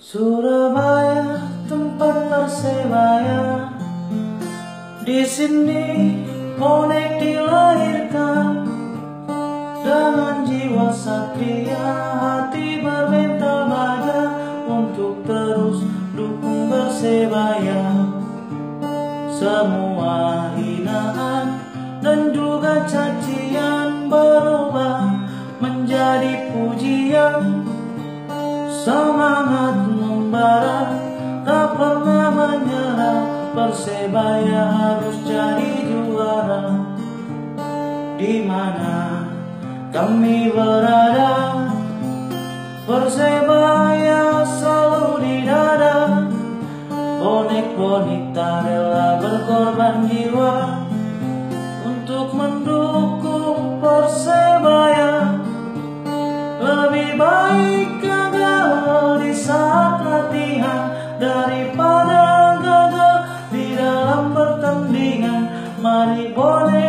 Surabaya tempat persebaya. Di sini bonek dilahirkan dengan jiwa satria. Hati bermental baja untuk terus dukung persebaya. Semua hinaan dan juga Semangat membara Tak pernah menyerah. Persebaya harus jadi juara. Di mana kami berada? Persebaya selalu di dada. Bonek-bonek tak rela berkorban jiwa. Untuk mendukung Persebaya Lebih baik saat latihan Daripada gagal di dalam pertandingan. Mari bonek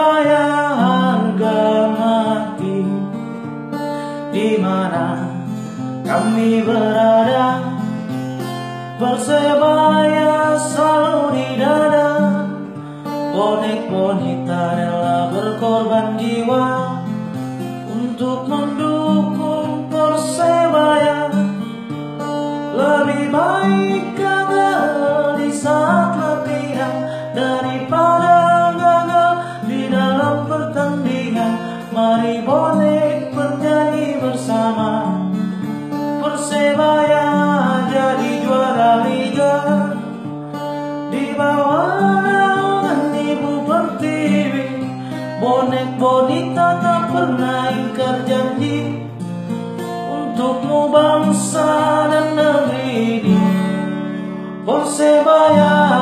Persebaya harga di mana kami berada? Persebaya selalu di dada. Bonek-bonek tak rela berkorban jiwa Untuk mendukung kawan ibu pertiwi Bonek bonita tak pernah ingkar janji Untukmu bangsa dan negeri ini. Persebaya